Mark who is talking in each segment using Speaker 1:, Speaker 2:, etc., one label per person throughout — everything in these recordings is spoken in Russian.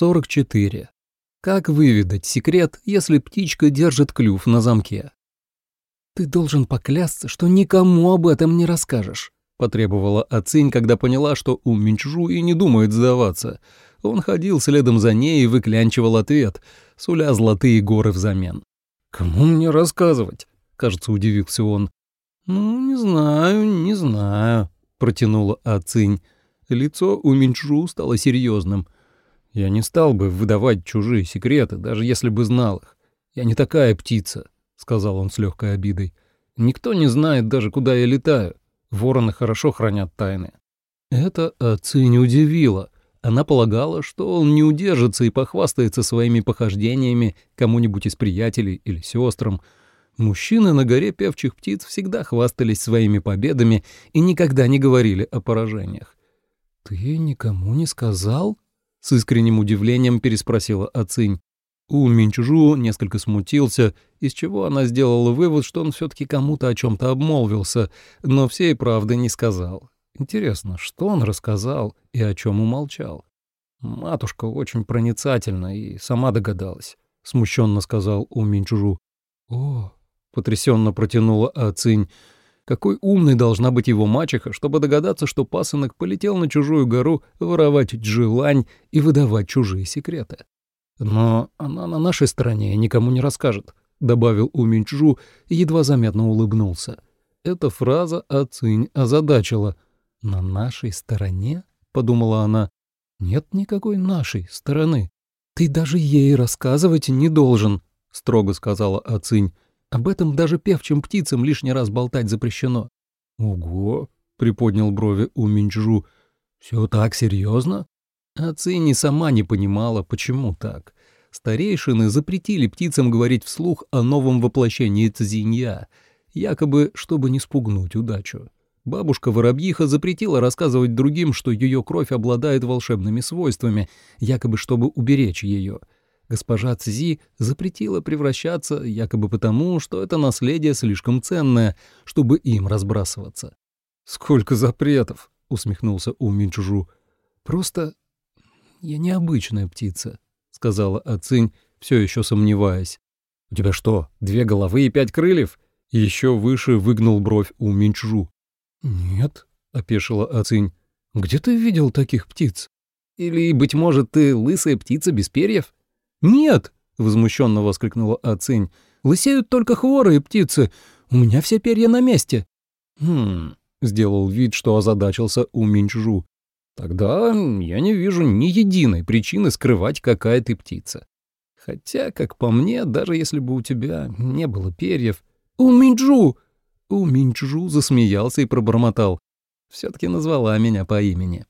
Speaker 1: 44. Как выведать секрет, если птичка держит клюв на замке? «Ты должен поклясться, что никому об этом не расскажешь», — потребовала Ацинь, когда поняла, что у Минчжу и не думает сдаваться. Он ходил следом за ней и выклянчивал ответ, суля золотые горы взамен. «Кому мне рассказывать?» — кажется, удивился он. «Ну, не знаю, не знаю», — протянула Ацинь. Лицо у Минчжу стало серьезным. «Я не стал бы выдавать чужие секреты, даже если бы знал их. Я не такая птица», — сказал он с легкой обидой. «Никто не знает даже, куда я летаю. Вороны хорошо хранят тайны». Это Ацинь удивило. Она полагала, что он не удержится и похвастается своими похождениями кому-нибудь из приятелей или сестрам. Мужчины на горе певчих птиц всегда хвастались своими победами и никогда не говорили о поражениях. «Ты никому не сказал?» — с искренним удивлением переспросила Ацинь. У Минчжу несколько смутился, из чего она сделала вывод, что он все-таки кому-то о чем-то обмолвился, но всей правды не сказал. Интересно, что он рассказал и о чем умолчал? Матушка очень проницательна и сама догадалась, смущенно сказал У Минчжу. О, потрясенно протянула Ацинь. Какой умной должна быть его мачеха, чтобы догадаться, что пасынок полетел на чужую гору воровать желань и выдавать чужие секреты. Но она на нашей стороне никому не расскажет, добавил Уминчжу и едва заметно улыбнулся. Эта фраза Ацинь озадачила. «На нашей стороне?» — подумала она. «Нет никакой нашей стороны. Ты даже ей рассказывать не должен», — строго сказала Ацинь. Об этом даже певчим птицам лишний раз болтать запрещено. «Ого!» — приподнял брови у Минчжу. «Все так серьезно?» А Цинни сама не понимала, почему так. Старейшины запретили птицам говорить вслух о новом воплощении Цзинья, якобы, чтобы не спугнуть удачу. Бабушка-воробьиха запретила рассказывать другим, что ее кровь обладает волшебными свойствами, якобы чтобы уберечь ее — Госпожа Цзи запретила превращаться якобы потому, что это наследие слишком ценное, чтобы им разбрасываться. «Сколько запретов!» — усмехнулся У Минчжу. «Просто я необычная птица», — сказала Ацинь, все еще сомневаясь. «У тебя что, две головы и пять крыльев?» Еще выше выгнул бровь У Минчжу. «Нет», — опешила Ацинь. «Где ты видел таких птиц?» «Или, быть может, ты лысая птица без перьев?» «Нет!» — возмущенно воскликнула Ацинь. «Лысеют только хворые птицы. У меня все перья на месте». «Хм...» — сделал вид, что озадачился у Минчжу. «Тогда я не вижу ни единой причины скрывать, какая ты птица. Хотя, как по мне, даже если бы у тебя не было перьев...» «У Минчжу!» У Минчжу засмеялся и пробормотал. Все-таки назвала меня по имени.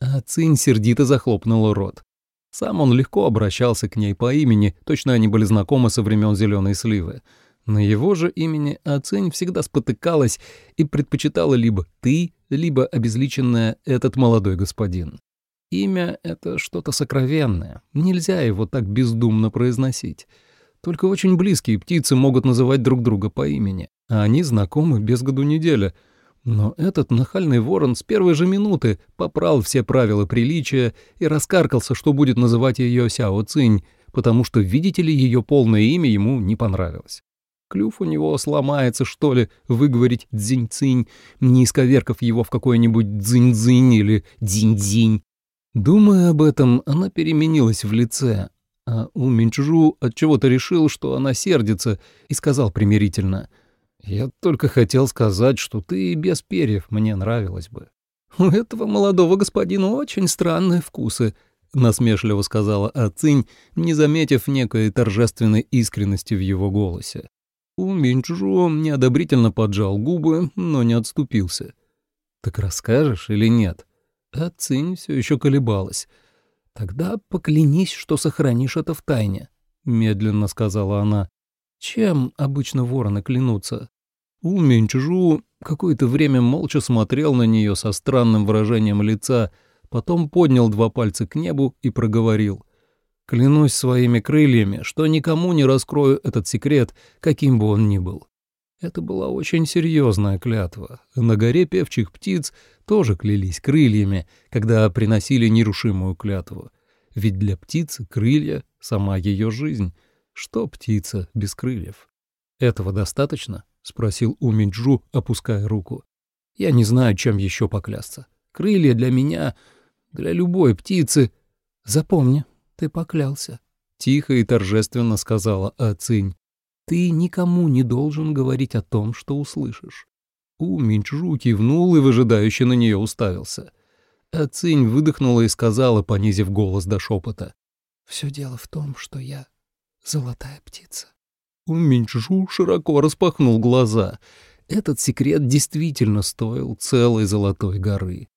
Speaker 1: А сердито захлопнула рот. Сам он легко обращался к ней по имени, точно они были знакомы со времен зеленой сливы. На его же имени Ацень всегда спотыкалась и предпочитала либо «ты», либо обезличенное «этот молодой господин». Имя — это что-то сокровенное, нельзя его так бездумно произносить. Только очень близкие птицы могут называть друг друга по имени, а они знакомы без году неделя — но этот нахальный ворон с первой же минуты попрал все правила приличия и раскаркался, что будет называть ее Сяо Цинь, потому что, видите ли, ее полное имя ему не понравилось. Клюв у него сломается, что ли, выговорить «дзинь-цинь», не исковеркав его в какой-нибудь «дзинь-дзинь» или «дзинь-дзинь». Думая об этом, она переменилась в лице, а у Минчжу отчего-то решил, что она сердится, и сказал примирительно — я только хотел сказать, что ты без перьев мне нравилась бы. У этого молодого господина очень странные вкусы, насмешливо сказала Ацинь, не заметив некой торжественной искренности в его голосе. У Минчжу неодобрительно поджал губы, но не отступился. «Так расскажешь или нет?» Ацинь все еще колебалась. «Тогда поклянись, что сохранишь это в тайне», — медленно сказала она. «Чем обычно вороны клянутся?» У Минчжу какое-то время молча смотрел на нее со странным выражением лица, потом поднял два пальца к небу и проговорил. «Клянусь своими крыльями, что никому не раскрою этот секрет, каким бы он ни был». Это была очень серьезная клятва. На горе певчих птиц тоже клялись крыльями, когда приносили нерушимую клятву. Ведь для птицы крылья — сама ее жизнь. Что птица без крыльев? «Этого достаточно?» — спросил у Минджу, опуская руку. «Я не знаю, чем еще поклясться. Крылья для меня, для любой птицы...» «Запомни, ты поклялся», — тихо и торжественно сказала Ацинь. «Ты никому не должен говорить о том, что услышишь». У Минджу кивнул и выжидающе на нее уставился. Ацинь выдохнула и сказала, понизив голос до шепота. «Все дело в том, что я золотая птица». У Минджу широко распахнул глаза. Этот секрет действительно стоил целой золотой горы.